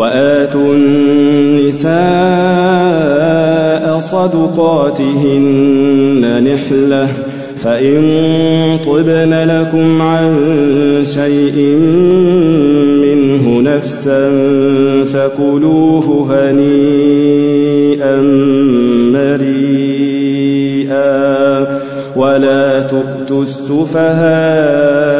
وآتوا النساء صدقاتهن نحلةً فإن طبن لكم عن شيء منه نفسا فكلوه هنيئا مريئا ولا تؤتوا السفهاء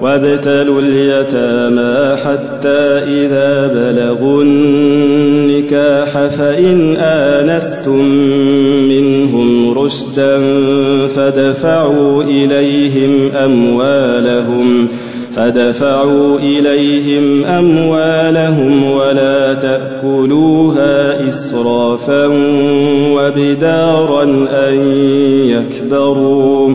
وابتلوا اليتامى حتى إذا بلغوا النكاح فإن آنستم منهم رشدا فدفعوا إليهم أموالهم فدفعوا إليهم أموالهم ولا تأكلوها إسرافا وبدارا أن يكبروا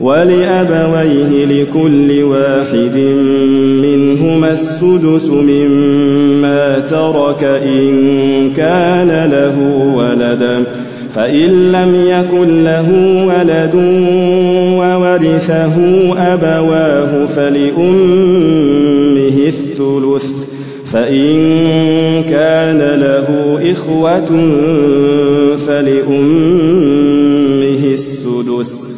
ولأبويه لكل واحد منهما السدس مما ترك إن كان له ولد. فإن لم يكن له ولد وورثه أبواه فلأمه الثلث. فإن كان له إخوة فلأمه السدس.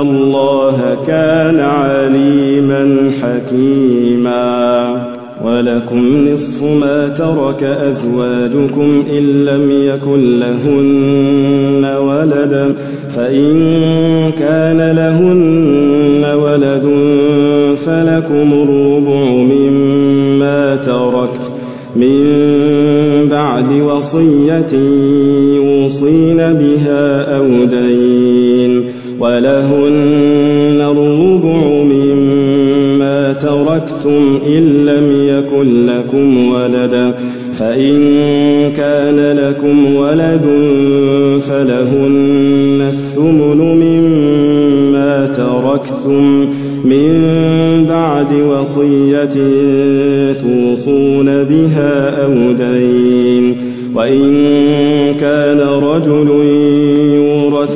الله كان عليما حكيما ولكم نصف ما ترك أزواجكم إن لم يكن لهن ولد فإن كان لهن ولد فلكم الربع مما تركت من بعد وصية يوصين بها أو دين ولهن الربع مما تركتم إن لم يكن لكم ولد فإن كان لكم ولد فلهن الثمن مما تركتم من بعد وصية توصون بها أو دين وإن كان رجل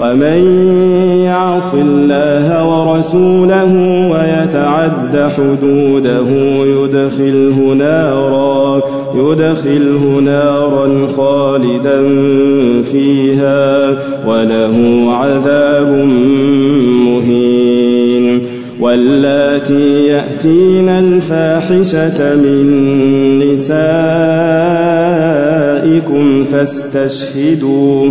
ومن يعص الله ورسوله ويتعد حدوده يدخله نارا يدخله نارا خالدا فيها وله عذاب مهين. واللاتي يأتين الفاحشة من نسائكم فاستشهدوا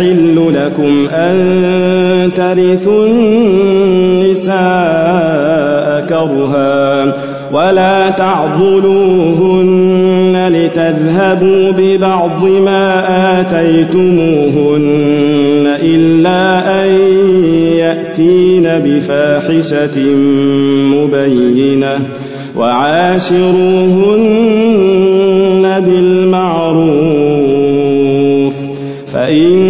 يحل لكم أن ترثوا النساء كرها ولا تعضلوهن لتذهبوا ببعض ما آتيتموهن إلا أن يأتين بفاحشة مبينة وعاشروهن بالمعروف فإن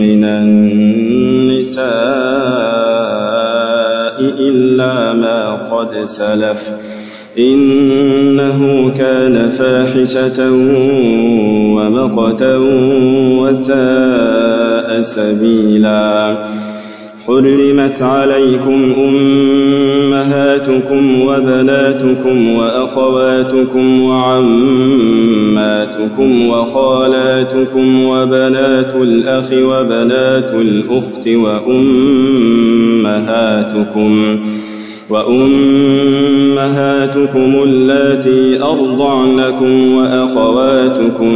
من النساء إلا ما قد سلف. إنه كان فاحشة ومقتا وساء سبيلا. حرمت عليكم أمهاتكم وبناتكم وأخواتكم وعماتكم وخالاتكم وبنات الأخ وبنات الأخت وأمهاتكم وأمهاتكم اللاتي أرضعنكم وأخواتكم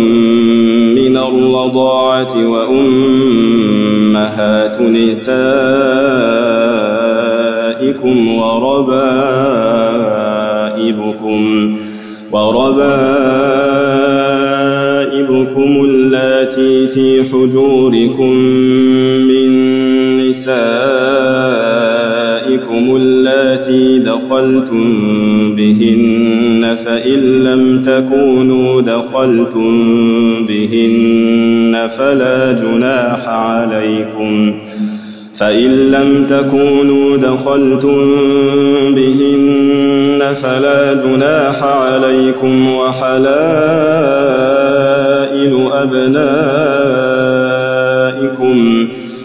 من الرضاعة وأمهات نسائكم وربائبكم وربائبكم اللاتي في حجوركم من نسائكم اللاتي دخلتم بهن فإن لم تكونوا دخلتم بهن فلا جناح عليكم فإن لم تكونوا دخلتم بهن فلا جناح عليكم وحلائل أبنائكم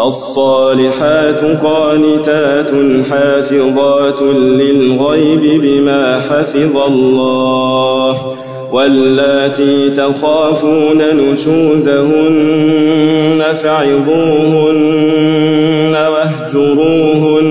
فالصالحات قانتات حافظات للغيب بما حفظ الله واللاتي تخافون نشوزهن فعظوهن واهجروهن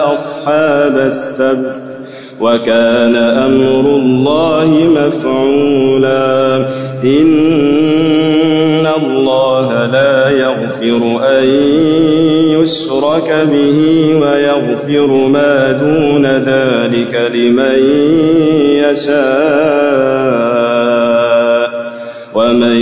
أصحاب السبت وكان أمر الله مفعولا. إن الله لا يغفر أن يشرك به ويغفر ما دون ذلك لمن يشاء. ومن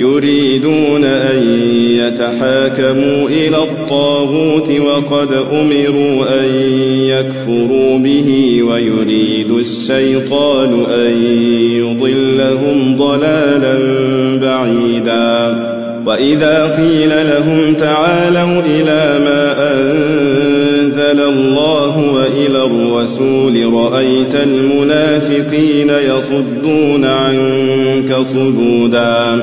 يريدون أن يتحاكموا إلى الطاغوت وقد أمروا أن يكفروا به ويريد الشيطان أن يضلهم ضلالا بعيدا. وإذا قيل لهم تعالوا إلى ما أنزل الله وإلى الرسول رأيت المنافقين يصدون عنك صدودا.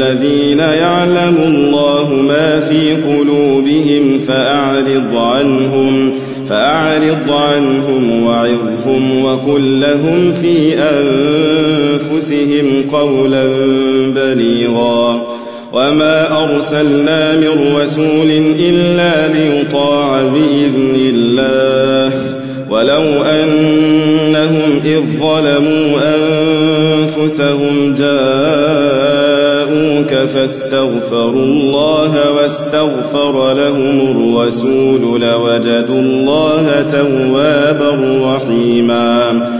الذين يعلم الله ما في قلوبهم فأعرض عنهم فأعرض عنهم وعظهم وقل لهم في أنفسهم قولا بليغا. وما أرسلنا من رسول إلا ليطاع بإذن الله. ولو أنهم إذ ظلموا أنفسهم جاءوك فاستغفروا الله واستغفر لهم الرسول لوجدوا الله توابا رحيما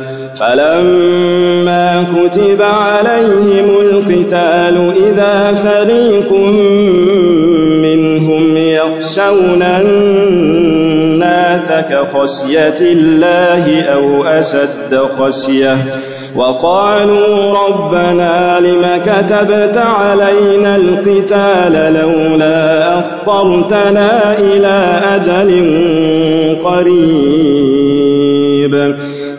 فلما كتب عليهم القتال إذا فريق منهم يخشون الناس كخشية الله أو أشد خشية وقالوا ربنا لم كتبت علينا القتال لولا أخطرتنا إلى أجل قريب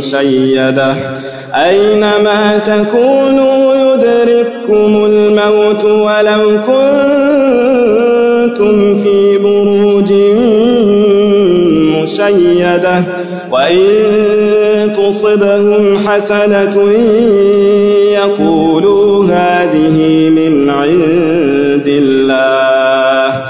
مشيدة أينما تكونوا يدرككم الموت ولو كنتم في بروج مشيدة وإن تصبهم حسنة يقولوا هذه من عند الله.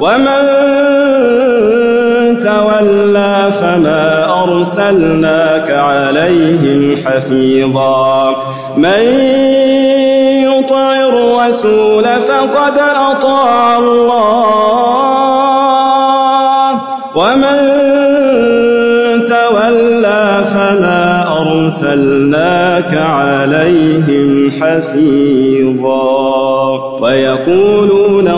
ومن تولى فما أرسلناك عليهم حفيظا. من يطع الرسول فقد أطاع الله. ومن تولى فما أرسلناك عليهم حفيظا. ويقولون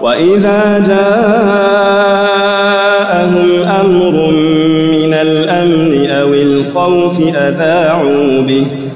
وإذا جاءهم أمر من الأمن أو الخوف أذاعوا به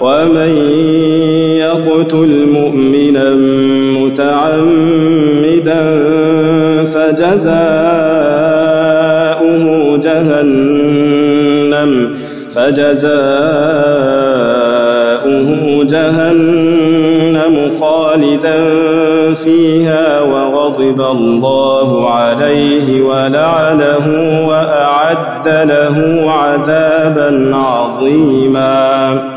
ومن يقتل مؤمنا متعمدا فجزاؤه جهنم فجزاؤه جهنم خالدا فيها وغضب الله عليه ولعنه وأعد له عذابا عظيما.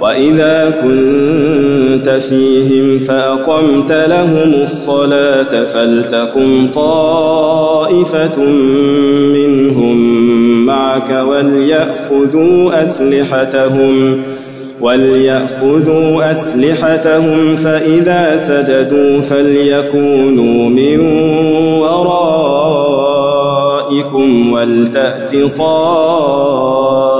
وإذا كنت فيهم فأقمت لهم الصلاة فلتكن طائفة منهم معك وليأخذوا أسلحتهم وليأخذوا أسلحتهم فإذا سجدوا فليكونوا من ورائكم ولتأت طائفة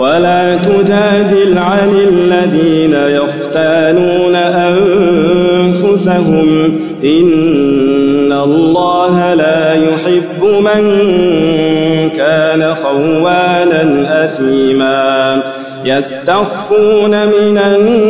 ولا تجادل عن الذين يختانون أنفسهم. إن الله لا يحب من كان خوانا أثيما. يستخفون من الناس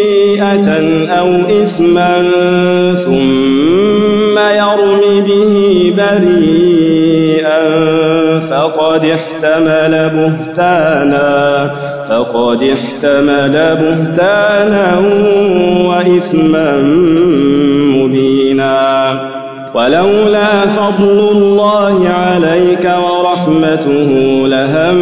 خطيئة أو إثما ثم يرم به بريئا فقد احتمل بهتانا فقد احتمل بهتانا وإثما مبينا. ولولا فضل الله عليك ورحمته لهم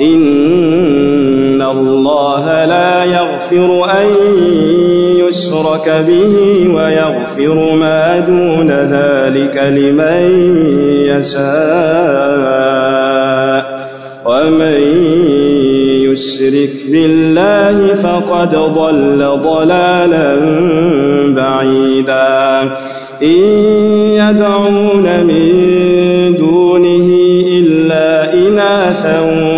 إن الله لا يغفر أن يشرك به ويغفر ما دون ذلك لمن يشاء. ومن يشرك بالله فقد ضل ضلالا بعيدا. إن يدعون من دونه إلا إناثا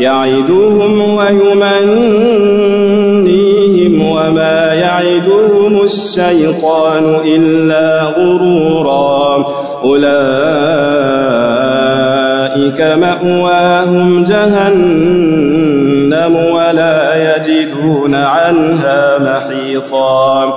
يعدهم ويمنيهم وما يعدهم الشيطان إلا غرورا. أولئك مأواهم جهنم ولا يجدون عنها محيصا.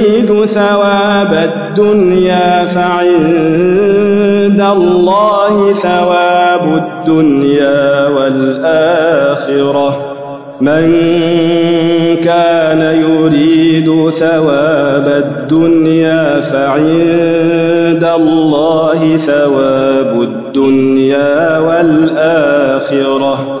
ثواب الدنيا فعند الله ثواب الدنيا والآخرة. من كان يريد ثواب الدنيا فعند الله ثواب الدنيا والآخرة.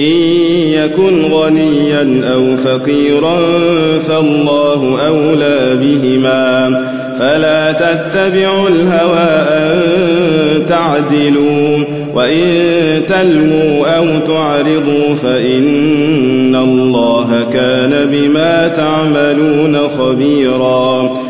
إن يكن غنيا أو فقيرا فالله أولى بهما فلا تتبعوا الهوى أن تعدلوا وإن تلموا أو تعرضوا فإن الله كان بما تعملون خبيراً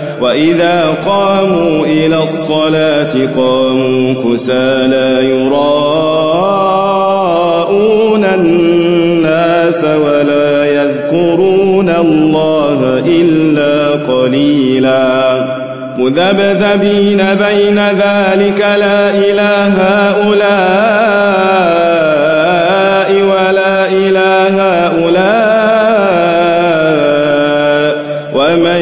وإذا قاموا إلى الصلاة قاموا كسالى يراءون الناس ولا يذكرون الله إلا قليلاً. مذبذبين بين ذلك لا إله هؤلاء ولا إله هؤلاء. ومن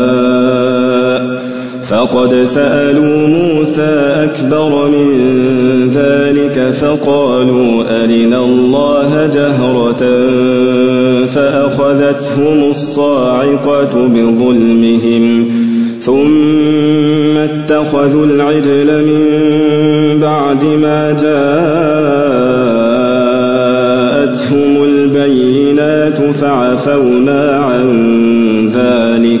فقد سألوا موسى أكبر من ذلك فقالوا أرنا الله جهرة فأخذتهم الصاعقة بظلمهم ثم اتخذوا العجل من بعد ما جاءتهم البينات فعفونا عن ذلك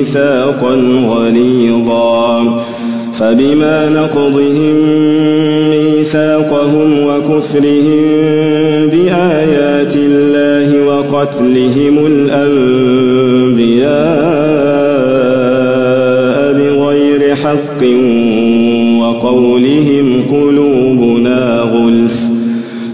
ميثاقا غليظا فبما نقضهم ميثاقهم وكفرهم بآيات الله وقتلهم الأنبياء بغير حق وقولهم غلف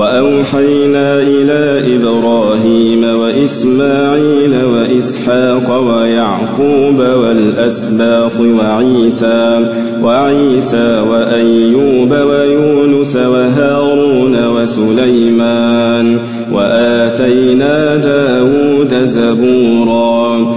وأوحينا إلى إبراهيم وإسماعيل وإسحاق ويعقوب والأسباط وعيسى وعيسى وأيوب ويونس وهارون وسليمان وآتينا داود زبورا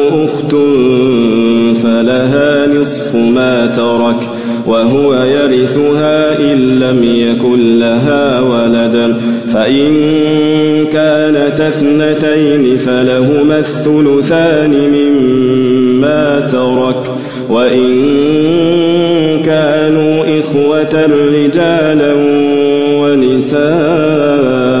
لها نصف ما ترك وهو يرثها إن لم يكن لها ولد. فإن كانت اثنتين فلهما الثلثان مما ترك. وإن كانوا إخوة رجالا ونساء